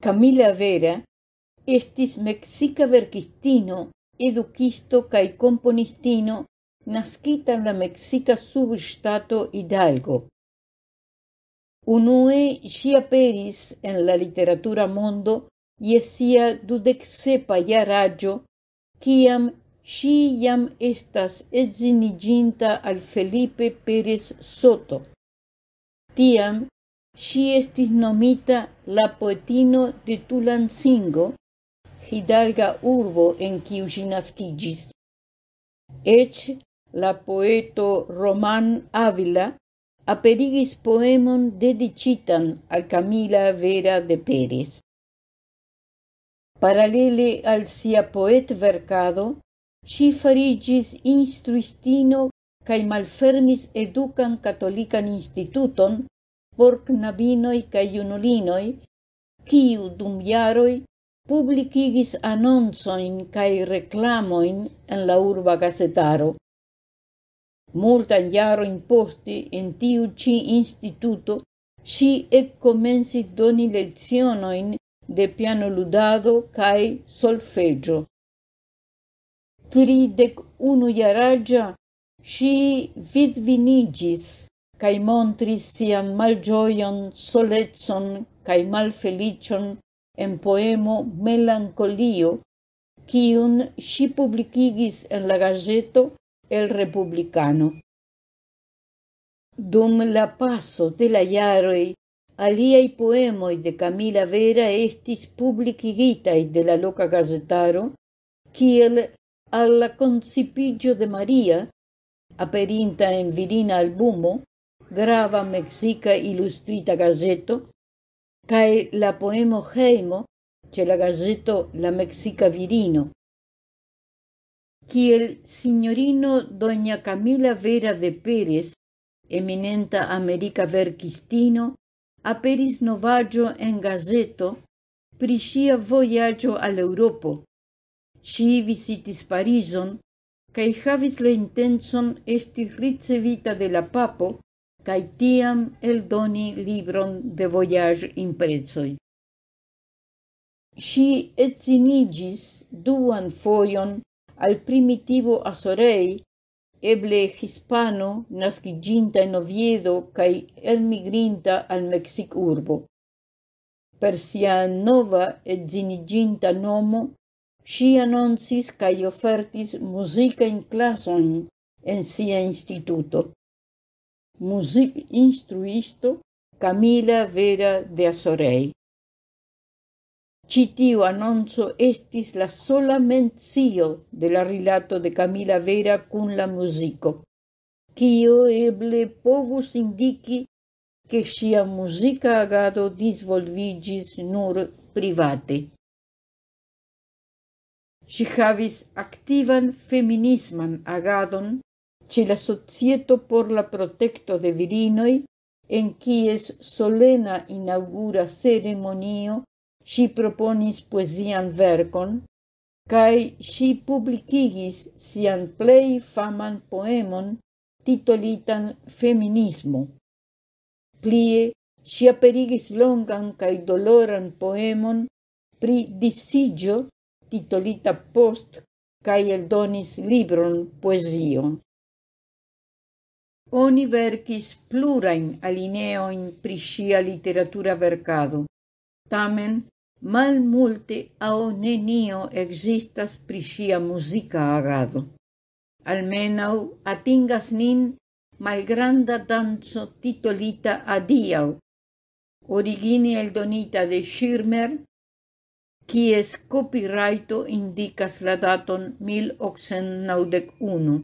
Camila Vera estis mexica verkistino, edukisto kaj komponistino naskita en la mexica subŝtato Hidalgo. Unue ŝi aperis en la literatura mondo je sia dudeksepa jaraĝo, kiam ŝi jam estas edziniĝinta al Felipe Pérez Soto. Tiam Si estis nomita la poetino de Tulancingo, hidalga urbo en quiu si nascigis. Ec la poeto Roman Ávila aperigis poemon dedicitan al Camila Vera de Pérez. Paralele al sia poetverkado, si farigis instruistino cae malfermis educan catolican instituton por knabinoi ca iunulinoi, kiu dum iaroi publicigis anoncojn kaj reclamoin en la urba gazetaro. Multan jarojn poste en tiu ci instituto si ec comensis doni lezionoin de piano ludado cae solfeggio. Tridec unu iaragia si vidvinigis cae montris sian malgioion, solezon cae malfelicion en poemo Melancolio, kiun si publicigis en la gazeto El Republicano. Dum la paso de la iaroi, aliai poemoi de Camila Vera estis publicigitai de la loca gazetaro, ciel alla concipigio de Maria, aperinta en virina albumo, grava mexica illustrita gazeto, cae la poemo Heimo ce la gazeto La Mexica Virino. Ciel signorino doña Camila Vera de Pérez, eminenta America verkistino, aperis novaggio en gazeto pri sia voyaggio al Europo. Si visitis Parizon cae havis la intenson esti ricevita de la papo cae tiam eldoni libron de voyage imprezoj. Si etzinigis duan foion al primitivo Azorei, eble hispano nasciginta in Oviedo cae elmigrinta al Mexic urbo. Per sia nova edziniginta nomo, si annonsis cae ofertis in classon en sia instituto muzikinstruisto Camila Vera de Azorei. Citiu tiu estis la sola mencio de la rilato de Camila Vera cun la musico, quio eble povus indiki che sia musica agado disvolvigis nur private. Si havis activan feminisman agadon ce la Societo por la Protecto de Virinoi, en quies solena inaugura ceremonio si proponis poesian vercon, cae si publicigis sian plei faman poemon titolitan Feminismo. Plie si aperigis longan cae doloran poemon pri disigio titolita Post kaj eldonis libron poesion. Oni verkis plurain alineoin pri ŝia literatura vercado. tamen malmulte au nenio existas pri ŝia musica agado. Almenau atingas nin malgranda danzo titolita adiau, origine eldonita de Schirmer, quies copyrighto indicas la daton 1891.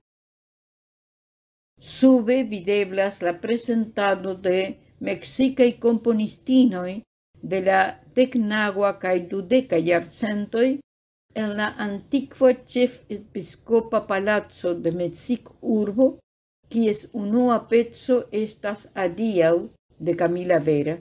Sube videblas la presentado de mexicae componistinoi de la deknagua cae dudeca iarcentoi en la antiqua chef episcopa palazzo de Mexic urbo, quies unua pezzo estas adiau de Camila Vera.